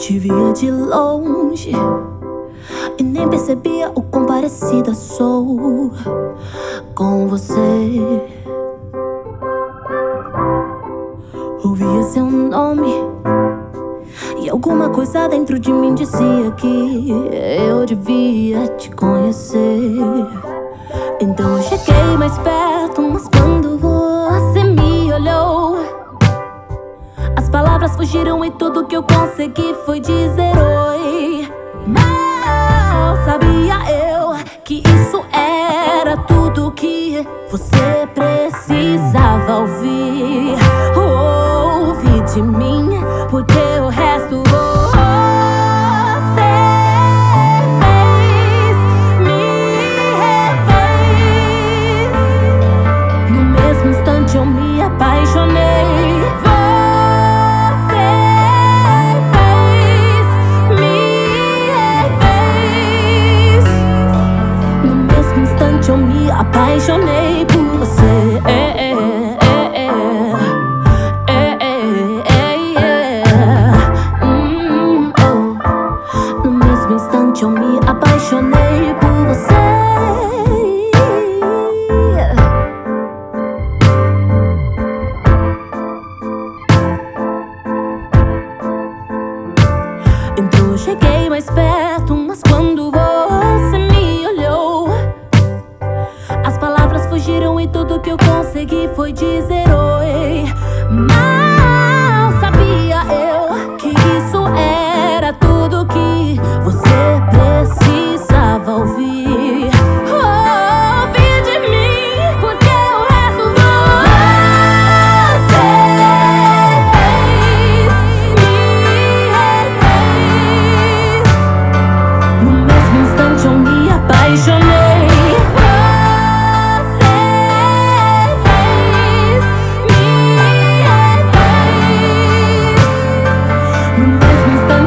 Te via de longe e nem percebia o quão parecida sou com você. Ouvia seu nome e alguma coisa dentro de mim dizia que eu devia te conhecer. Então eu cheguei mais perto, mas quando fugiram e tudo que eu consegui foi dizer oi. Mal sabia eu que isso era tudo que você precisava ouvir. Ouve de mim, porque o resto eu me apaixonei. Me apaixonei por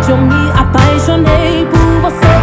onde eu me apaixonei por você.